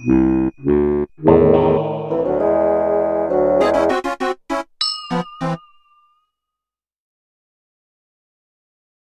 Mm-hmm.